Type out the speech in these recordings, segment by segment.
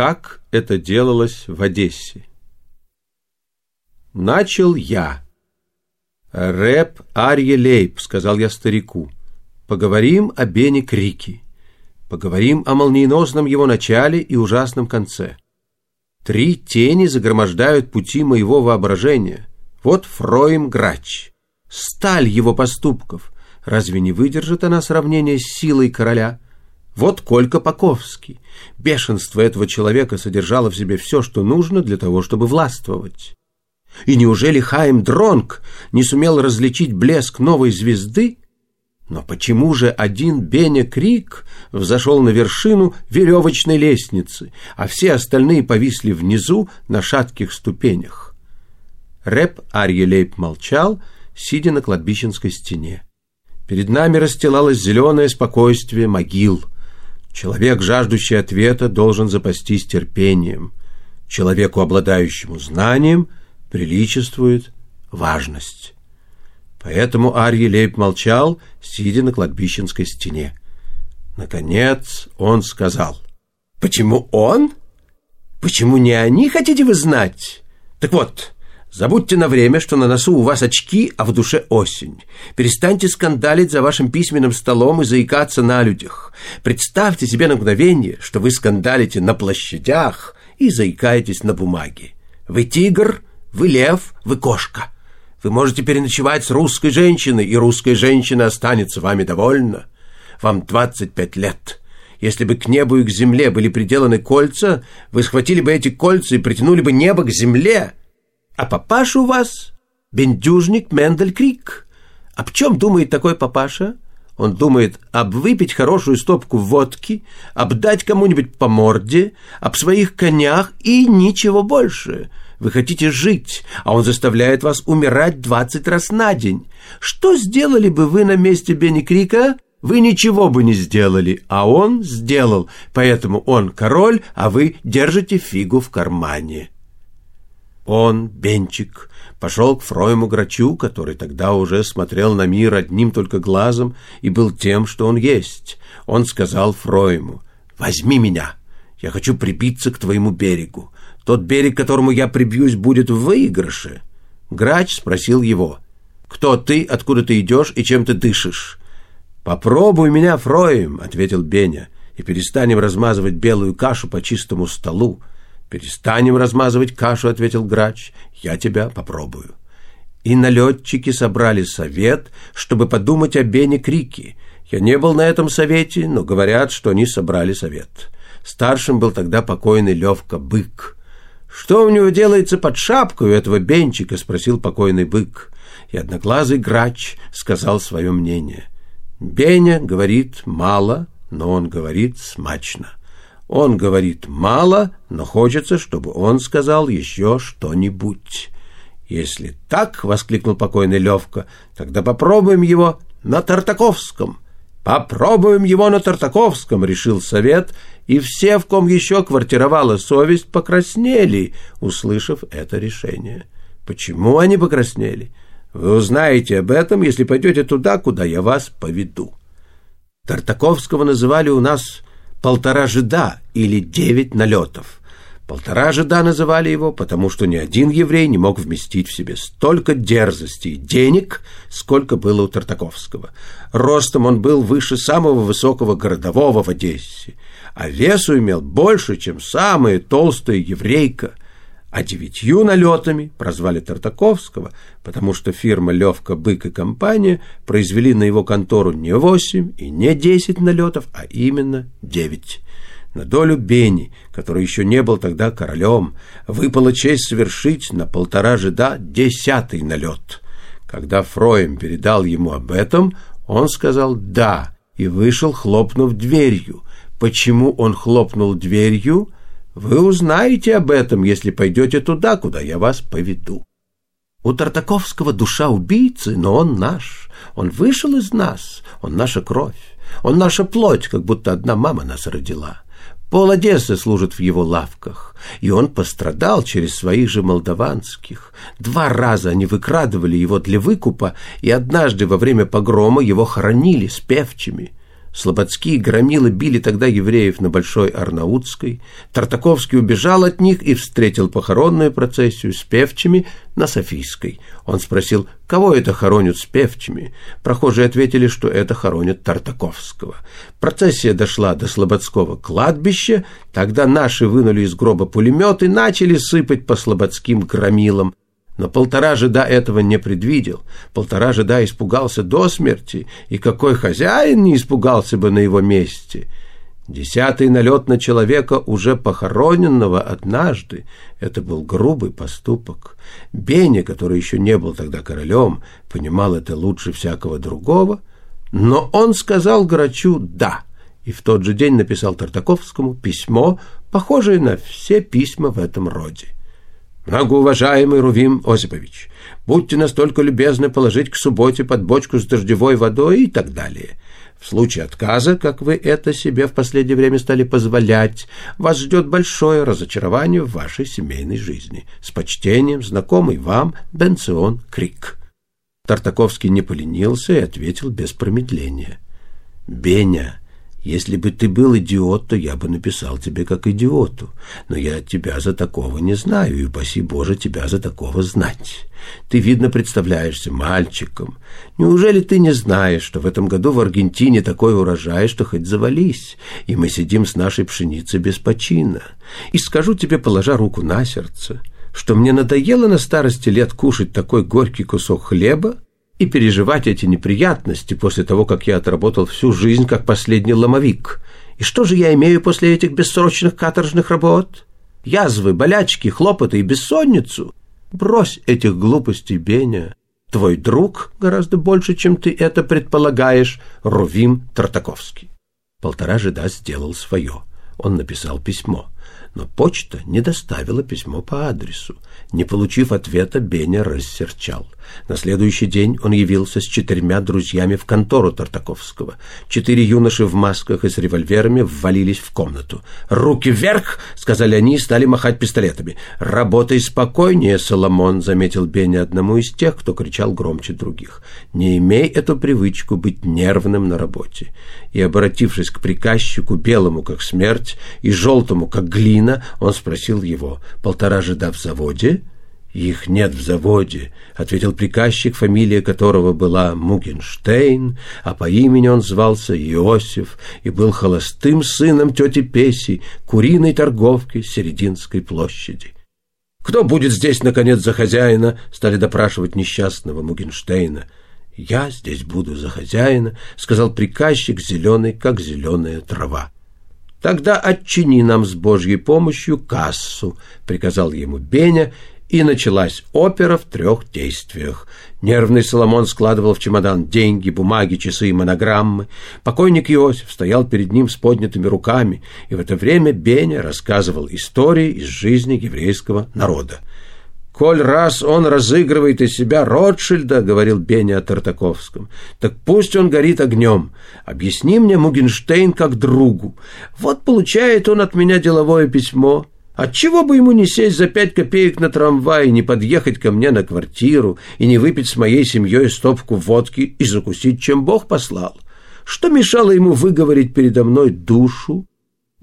как это делалось в Одессе. Начал я. «Рэп Арье Лейб», — сказал я старику. «Поговорим о Бене Крике. Поговорим о молниеносном его начале и ужасном конце. Три тени загромождают пути моего воображения. Вот Фроем Грач. Сталь его поступков. Разве не выдержит она сравнения с силой короля?» Вот Колька Паковский. Бешенство этого человека содержало в себе все, что нужно для того, чтобы властвовать. И неужели Хайм Дронг не сумел различить блеск новой звезды? Но почему же один Беня Крик взошел на вершину веревочной лестницы, а все остальные повисли внизу на шатких ступенях? Рэп Арьелейб молчал, сидя на кладбищенской стене. Перед нами расстилалось зеленое спокойствие могил — Человек, жаждущий ответа, должен запастись терпением. Человеку, обладающему знанием, приличествует важность. Поэтому Арье Лейб молчал, сидя на кладбищенской стене. Наконец он сказал. «Почему он? Почему не они, хотите вы знать? Так вот, Забудьте на время, что на носу у вас очки, а в душе осень. Перестаньте скандалить за вашим письменным столом и заикаться на людях. Представьте себе на мгновение, что вы скандалите на площадях и заикаетесь на бумаге. Вы тигр, вы лев, вы кошка. Вы можете переночевать с русской женщиной, и русская женщина останется вами довольна. Вам 25 лет. Если бы к небу и к земле были приделаны кольца, вы схватили бы эти кольца и притянули бы небо к земле – а папаша у вас бендюжник Мендель Крик. Об чем думает такой папаша? Он думает об выпить хорошую стопку водки, обдать кому-нибудь по морде, об своих конях и ничего больше. Вы хотите жить, а он заставляет вас умирать двадцать раз на день. Что сделали бы вы на месте Бенни Крика? Вы ничего бы не сделали, а он сделал, поэтому он король, а вы держите фигу в кармане. Он, Бенчик, пошел к Фроему Грачу, который тогда уже смотрел на мир одним только глазом и был тем, что он есть. Он сказал Фроему, «Возьми меня, я хочу прибиться к твоему берегу. Тот берег, к которому я прибьюсь, будет в выигрыше». Грач спросил его, «Кто ты, откуда ты идешь и чем ты дышишь?» «Попробуй меня, Фроем», — ответил Беня, «и перестанем размазывать белую кашу по чистому столу. «Перестанем размазывать кашу», — ответил грач. «Я тебя попробую». И налетчики собрали совет, чтобы подумать о Бене Крике. Я не был на этом совете, но говорят, что они собрали совет. Старшим был тогда покойный Левка Бык. «Что у него делается под шапкой у этого Бенчика?» — спросил покойный Бык. И одноглазый грач сказал свое мнение. «Беня говорит мало, но он говорит смачно». Он говорит мало, но хочется, чтобы он сказал еще что-нибудь. Если так, — воскликнул покойный Левка, — тогда попробуем его на Тартаковском. Попробуем его на Тартаковском, — решил совет, и все, в ком еще квартировала совесть, покраснели, услышав это решение. Почему они покраснели? Вы узнаете об этом, если пойдете туда, куда я вас поведу. Тартаковского называли у нас полтора жида или девять налетов. Полтора жида называли его, потому что ни один еврей не мог вместить в себе столько дерзости и денег, сколько было у Тартаковского. Ростом он был выше самого высокого городового в Одессе, а весу имел больше, чем самая толстая еврейка – а девятью налетами прозвали Тартаковского, потому что фирма «Левка, Бык и компания» произвели на его контору не восемь и не десять налетов, а именно девять. На долю Бени, который еще не был тогда королем, выпала честь совершить на полтора жида десятый налет. Когда Фроем передал ему об этом, он сказал «да» и вышел, хлопнув дверью. Почему он хлопнул дверью – вы узнаете об этом, если пойдете туда, куда я вас поведу. У Тартаковского душа убийцы, но он наш. Он вышел из нас, он наша кровь. Он наша плоть, как будто одна мама нас родила. Пол Одессы служит в его лавках, и он пострадал через своих же молдаванских. Два раза они выкрадывали его для выкупа, и однажды во время погрома его хоронили с певчими. Слободские громилы били тогда евреев на Большой Арнаутской. Тартаковский убежал от них и встретил похоронную процессию с певчими на Софийской. Он спросил, кого это хоронят с певчими. Прохожие ответили, что это хоронят Тартаковского. Процессия дошла до Слободского кладбища. Тогда наши вынули из гроба пулемет и начали сыпать по слободским громилам. Но полтора жида этого не предвидел. Полтора жида испугался до смерти, и какой хозяин не испугался бы на его месте. Десятый налет на человека, уже похороненного однажды, это был грубый поступок. Беня, который еще не был тогда королем, понимал это лучше всякого другого, но он сказал Грачу «да» и в тот же день написал Тартаковскому письмо, похожее на все письма в этом роде. Многоуважаемый Рувим Осипович, будьте настолько любезны положить к субботе под бочку с дождевой водой и так далее. В случае отказа, как вы это себе в последнее время стали позволять, вас ждет большое разочарование в вашей семейной жизни. С почтением, знакомый вам Бенцион Крик. Тартаковский не поленился и ответил без промедления. «Беня, если бы ты был идиот, то я бы написал тебе как идиоту. Но я тебя за такого не знаю, и, упаси Боже, тебя за такого знать. Ты, видно, представляешься мальчиком. Неужели ты не знаешь, что в этом году в Аргентине такой урожай, что хоть завались, и мы сидим с нашей пшеницей без почина? И скажу тебе, положа руку на сердце, что мне надоело на старости лет кушать такой горький кусок хлеба, и переживать эти неприятности после того, как я отработал всю жизнь как последний ломовик. И что же я имею после этих бессрочных каторжных работ? Язвы, болячки, хлопоты и бессонницу? Брось этих глупостей, Беня. Твой друг гораздо больше, чем ты это предполагаешь, Рувим Тартаковский. Полтора жида сделал свое. Он написал письмо но почта не доставила письмо по адресу. Не получив ответа, Беня рассерчал. На следующий день он явился с четырьмя друзьями в контору Тартаковского. Четыре юноши в масках и с револьверами ввалились в комнату. «Руки вверх!» — сказали они и стали махать пистолетами. «Работай спокойнее, Соломон!» — заметил Беня одному из тех, кто кричал громче других. «Не имей эту привычку быть нервным на работе». И, обратившись к приказчику, белому как смерть и желтому как глина, он спросил его, «Полтора жида в заводе?» «Их нет в заводе», — ответил приказчик, фамилия которого была Мугенштейн, а по имени он звался Иосиф и был холостым сыном тети Песи, куриной торговки Серединской площади. «Кто будет здесь, наконец, за хозяина?» — стали допрашивать несчастного Мугенштейна. «Я здесь буду за хозяина», — сказал приказчик, зеленый, как зеленая трава. «Тогда отчини нам с Божьей помощью кассу», — приказал ему Беня, и началась опера в трех действиях. Нервный Соломон складывал в чемодан деньги, бумаги, часы и монограммы. Покойник Иосиф стоял перед ним с поднятыми руками, и в это время Беня рассказывал истории из жизни еврейского народа. «Коль раз он разыгрывает из себя Ротшильда, — говорил Беня о Тартаковском, — так пусть он горит огнем. Объясни мне Мугенштейн как другу. Вот получает он от меня деловое письмо». Отчего бы ему не сесть за пять копеек на трамвай, не подъехать ко мне на квартиру и не выпить с моей семьей стопку водки и закусить, чем Бог послал? Что мешало ему выговорить передо мной душу?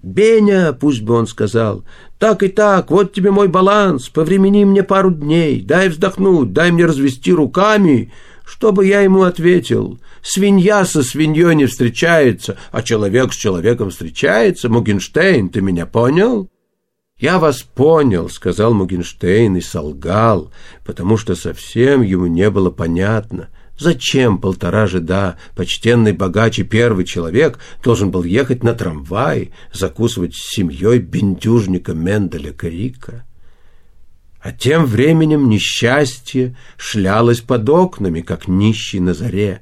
«Беня», пусть бы он сказал, — «так и так, вот тебе мой баланс, повремени мне пару дней, дай вздохнуть, дай мне развести руками». Что бы я ему ответил? Свинья со свиньей не встречается, а человек с человеком встречается. Мугенштейн, ты меня понял?» «Я вас понял», — сказал Мугенштейн и солгал, потому что совсем ему не было понятно, зачем полтора жида, почтенный богач и первый человек, должен был ехать на трамвай, закусывать с семьей бендюжника Менделя Крика. А тем временем несчастье шлялось под окнами, как нищий на заре.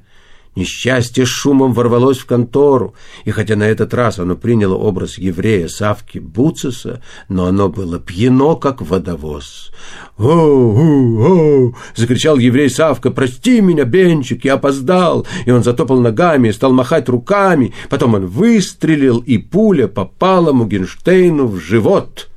Несчастье шумом ворвалось в контору, и хотя на этот раз оно приняло образ еврея Савки Буциса, но оно было пьяно, как водовоз. «О-о-о!» — закричал еврей Савка. «Прости меня, Бенчик, я опоздал!» И он затопал ногами, стал махать руками. Потом он выстрелил, и пуля попала Мугенштейну в живот.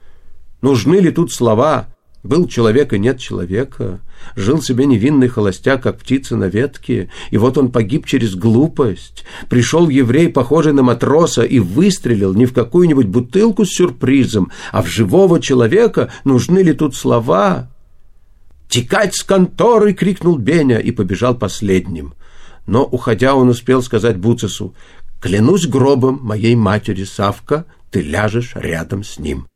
Нужны ли тут слова? Был человек и нет человека. Жил себе невинный холостяк, как птица на ветке, и вот он погиб через глупость. Пришел еврей, похожий на матроса, и выстрелил не в какую-нибудь бутылку с сюрпризом, а в живого человека. Нужны ли тут слова? «Текать с конторы!» — крикнул Беня и побежал последним. Но, уходя, он успел сказать Буцесу, «Клянусь гробом моей матери, Савка, ты ляжешь рядом с ним».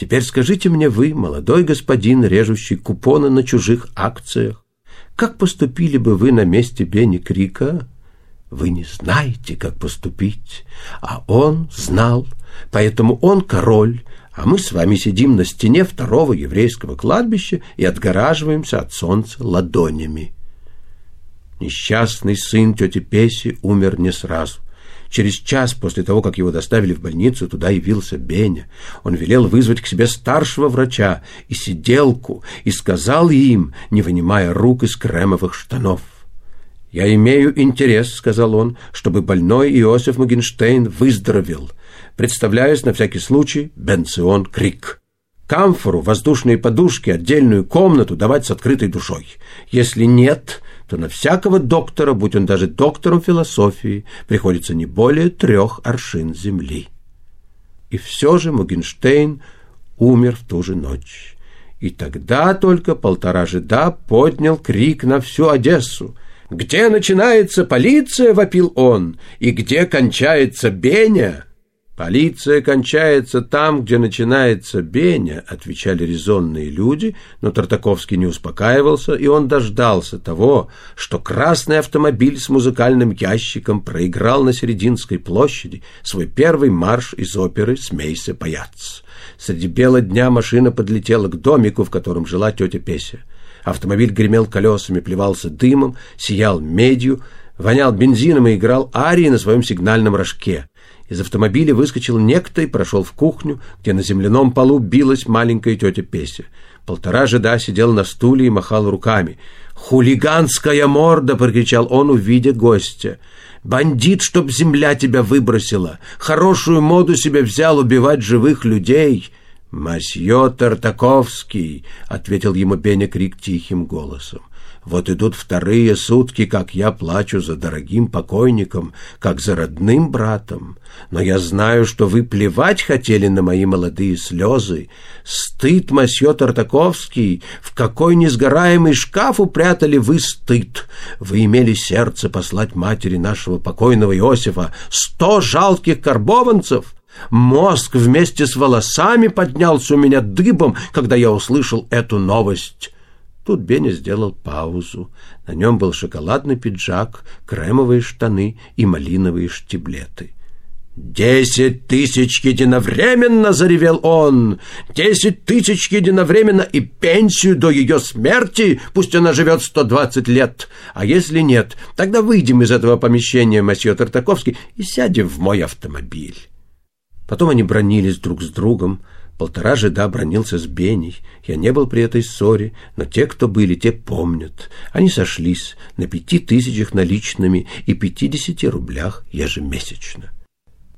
Теперь скажите мне вы, молодой господин, режущий купоны на чужих акциях, как поступили бы вы на месте Бенни Крика? Вы не знаете, как поступить, а он знал, поэтому он король, а мы с вами сидим на стене второго еврейского кладбища и отгораживаемся от солнца ладонями. Несчастный сын тети Песи умер не сразу. Через час после того, как его доставили в больницу, туда явился Беня. Он велел вызвать к себе старшего врача и сиделку и сказал им, не вынимая рук из кремовых штанов. «Я имею интерес», — сказал он, — «чтобы больной Иосиф Мугенштейн выздоровел. Представляюсь на всякий случай Бенцион Крик». Камфору, воздушные подушки, отдельную комнату давать с открытой душой. Если нет, то на всякого доктора, будь он даже доктором философии, приходится не более трех аршин земли. И все же Мугенштейн умер в ту же ночь. И тогда только полтора жида поднял крик на всю Одессу. «Где начинается полиция?» — вопил он. «И где кончается Беня?» «Полиция кончается там, где начинается Беня», — отвечали резонные люди, но Тартаковский не успокаивался, и он дождался того, что красный автомобиль с музыкальным ящиком проиграл на Серединской площади свой первый марш из оперы «Смейся, паяц». Среди бела дня машина подлетела к домику, в котором жила тетя Песя. Автомобиль гремел колесами, плевался дымом, сиял медью, вонял бензином и играл арии на своем сигнальном рожке. Из автомобиля выскочил некто и прошел в кухню, где на земляном полу билась маленькая тетя Песя. Полтора жида сидел на стуле и махал руками. «Хулиганская морда!» — прокричал он, увидя гостя. «Бандит, чтоб земля тебя выбросила! Хорошую моду себе взял убивать живых людей!» «Масье Тартаковский!» — ответил ему Беня Крик тихим голосом. Вот идут вторые сутки, как я плачу за дорогим покойником, как за родным братом. Но я знаю, что вы плевать хотели на мои молодые слезы. Стыд, масье Тартаковский, в какой несгораемый шкаф упрятали вы стыд. Вы имели сердце послать матери нашего покойного Иосифа сто жалких карбованцев». Мозг вместе с волосами поднялся у меня дыбом, когда я услышал эту новость. Тут Беня сделал паузу. На нем был шоколадный пиджак, кремовые штаны и малиновые штиблеты. «Десять тысяч единовременно!» — заревел он. «Десять тысяч единовременно и пенсию до ее смерти, пусть она живет сто двадцать лет. А если нет, тогда выйдем из этого помещения, масье Тартаковский, и сядем в мой автомобиль». Потом они бронились друг с другом, Полтора жида бронился с Беней. Я не был при этой ссоре, но те, кто были, те помнят. Они сошлись на пяти тысячах наличными и пятидесяти рублях ежемесячно.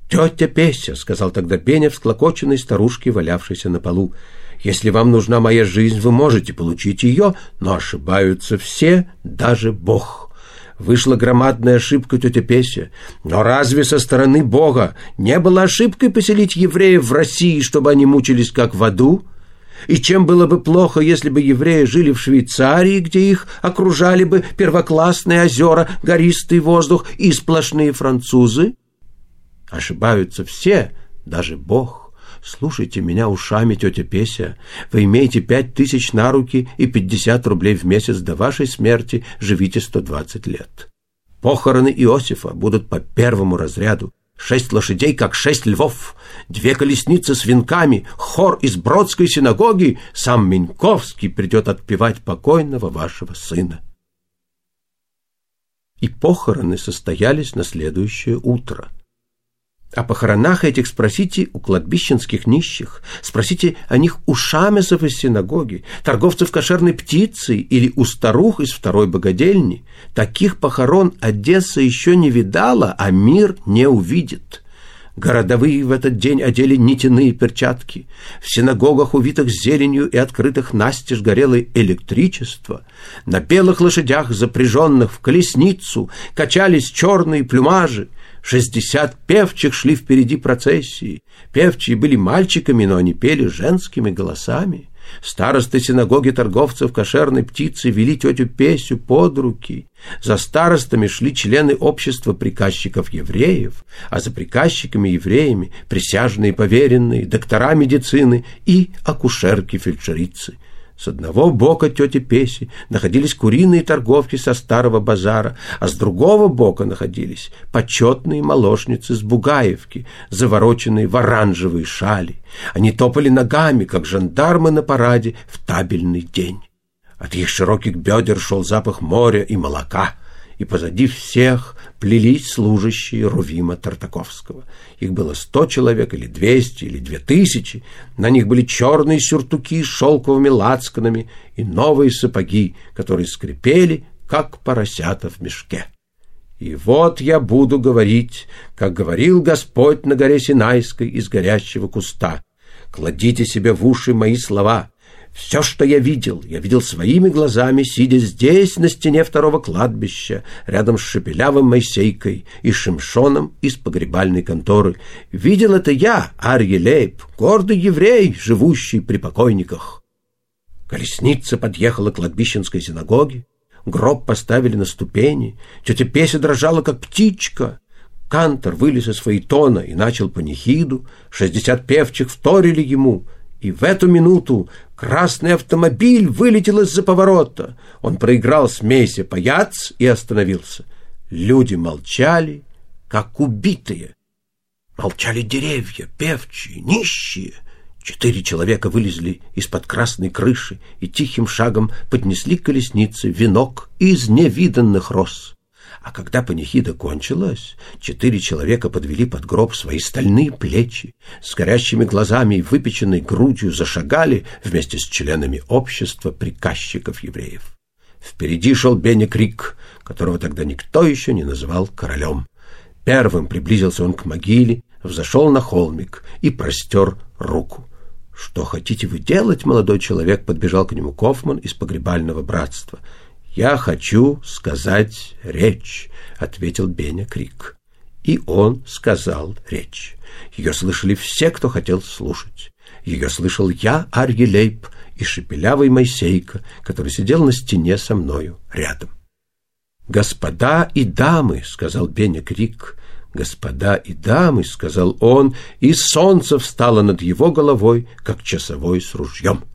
«Тетя Песя», — сказал тогда Беня всклокоченной старушке, валявшейся на полу, «если вам нужна моя жизнь, вы можете получить ее, но ошибаются все, даже Бог». Вышла громадная ошибка тетя Песя. Но разве со стороны Бога не было ошибкой поселить евреев в России, чтобы они мучились как в аду? И чем было бы плохо, если бы евреи жили в Швейцарии, где их окружали бы первоклассные озера, гористый воздух и сплошные французы? Ошибаются все, даже Бог. Слушайте меня ушами, тетя Песя. Вы имеете пять тысяч на руки и пятьдесят рублей в месяц до вашей смерти, живите сто двадцать лет. Похороны Иосифа будут по первому разряду. Шесть лошадей, как шесть львов, две колесницы с венками, хор из Бродской синагоги, сам Миньковский придет отпевать покойного вашего сына. И похороны состоялись на следующее утро – о похоронах этих спросите у кладбищенских нищих, спросите о них у шамесов из синагоги, торговцев кошерной птицей или у старух из второй богадельни. Таких похорон Одесса еще не видала, а мир не увидит. Городовые в этот день одели нитяные перчатки. В синагогах, увитых зеленью и открытых настежь, горело электричество. На белых лошадях, запряженных в колесницу, качались черные плюмажи. Шестьдесят певчих шли впереди процессии. Певчие были мальчиками, но они пели женскими голосами. Старосты синагоги торговцев кошерной птицы вели тетю Песю под руки. За старостами шли члены общества приказчиков-евреев, а за приказчиками-евреями присяжные поверенные, доктора медицины и акушерки-фельдшерицы. С одного бока тети Песи находились куриные торговки со старого базара, а с другого бока находились почетные молочницы с Бугаевки, завороченные в оранжевые шали. Они топали ногами, как жандармы на параде в табельный день. От их широких бедер шел запах моря и молока — и позади всех плелись служащие Рувима Тартаковского. Их было сто человек, или двести, или две тысячи. На них были черные сюртуки с шелковыми лацканами и новые сапоги, которые скрипели, как поросята в мешке. И вот я буду говорить, как говорил Господь на горе Синайской из горящего куста. Кладите себе в уши мои слова, все, что я видел, я видел своими глазами, сидя здесь, на стене второго кладбища, рядом с Шепелявым Моисейкой и Шимшоном из погребальной конторы. Видел это я, Арье Лейб, гордый еврей, живущий при покойниках. Колесница подъехала к кладбищенской синагоге, гроб поставили на ступени, тетя Песя дрожала, как птичка. Кантор вылез из своей тона и начал панихиду, шестьдесят певчих вторили ему — и в эту минуту красный автомобиль вылетел из-за поворота. Он проиграл смеси паяц и остановился. Люди молчали, как убитые. Молчали деревья, певчие, нищие. Четыре человека вылезли из-под красной крыши и тихим шагом поднесли колеснице венок из невиданных роз. А когда панихида кончилась, четыре человека подвели под гроб свои стальные плечи, с горящими глазами и выпеченной грудью зашагали вместе с членами общества приказчиков евреев. Впереди шел Беня Крик, которого тогда никто еще не называл королем. Первым приблизился он к могиле, взошел на холмик и простер руку. «Что хотите вы делать, молодой человек?» — подбежал к нему Кофман из погребального братства — «Я хочу сказать речь», — ответил Беня Крик. И он сказал речь. Ее слышали все, кто хотел слушать. Ее слышал я, Арье Лейб, и шепелявый Моисейка, который сидел на стене со мною рядом. «Господа и дамы», — сказал Беня Крик, — «господа и дамы», — сказал он, и солнце встало над его головой, как часовой с ружьем.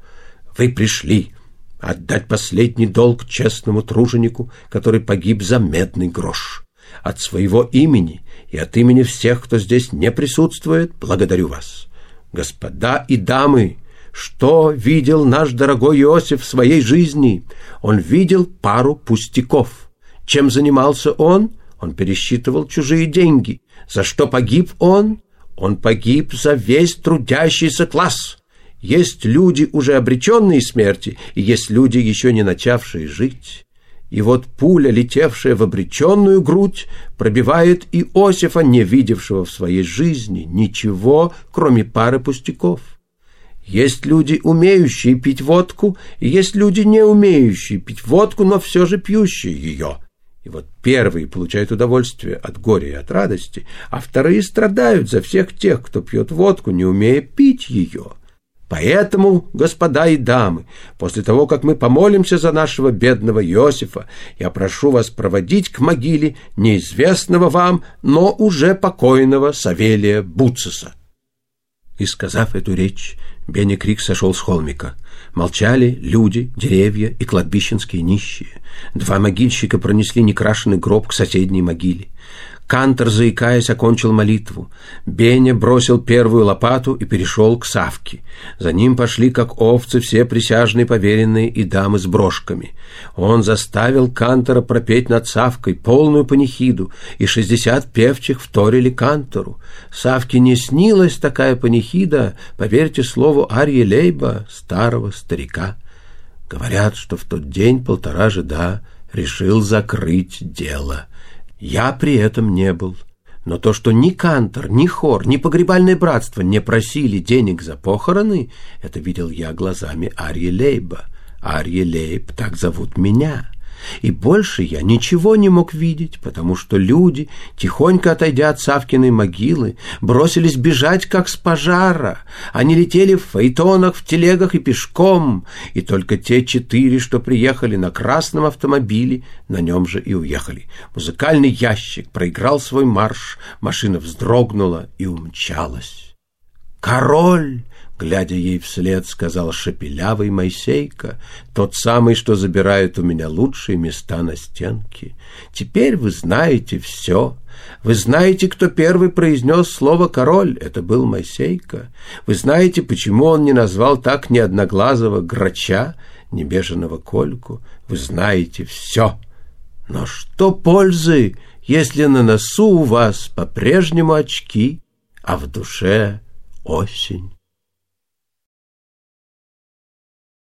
«Вы пришли отдать последний долг честному труженику, который погиб за медный грош. От своего имени и от имени всех, кто здесь не присутствует, благодарю вас. Господа и дамы, что видел наш дорогой Иосиф в своей жизни? Он видел пару пустяков. Чем занимался он? Он пересчитывал чужие деньги. За что погиб он? Он погиб за весь трудящийся класс. Есть люди, уже обреченные смерти, и есть люди, еще не начавшие жить. И вот пуля, летевшая в обреченную грудь, пробивает Иосифа, не видевшего в своей жизни ничего, кроме пары пустяков. Есть люди, умеющие пить водку, и есть люди, не умеющие пить водку, но все же пьющие ее. И вот первые получают удовольствие от горя и от радости, а вторые страдают за всех тех, кто пьет водку, не умея пить ее. Поэтому, господа и дамы, после того, как мы помолимся за нашего бедного Иосифа, я прошу вас проводить к могиле неизвестного вам, но уже покойного Савелия Буциса. И, сказав эту речь, Бенни Крик сошел с холмика. Молчали люди, деревья и кладбищенские нищие. Два могильщика пронесли некрашенный гроб к соседней могиле. Кантор, заикаясь, окончил молитву. Беня бросил первую лопату и перешел к Савке. За ним пошли, как овцы, все присяжные поверенные и дамы с брошками. Он заставил Кантора пропеть над Савкой полную панихиду, и шестьдесят певчих вторили Кантору. Савке не снилась такая панихида, поверьте слову Арье Лейба, старого старика. Говорят, что в тот день полтора жида решил закрыть дело — я при этом не был, Но то, что ни Кантор, ни хор, ни погребальное братство не просили денег за похороны, это видел я глазами Арьи Лейба. Арьи Лейб, так зовут меня. И больше я ничего не мог видеть, потому что люди, тихонько отойдя от Савкиной могилы, бросились бежать, как с пожара. Они летели в фаэтонах, в телегах и пешком, и только те четыре, что приехали на красном автомобиле, на нем же и уехали. Музыкальный ящик проиграл свой марш, машина вздрогнула и умчалась. «Король!» Глядя ей вслед, сказал шепелявый Моисейка, тот самый, что забирает у меня лучшие места на стенке. Теперь вы знаете все. Вы знаете, кто первый произнес слово «король». Это был Моисейка. Вы знаете, почему он не назвал так ни одноглазого грача, ни беженого кольку. Вы знаете все. Но что пользы, если на носу у вас по-прежнему очки, а в душе осень?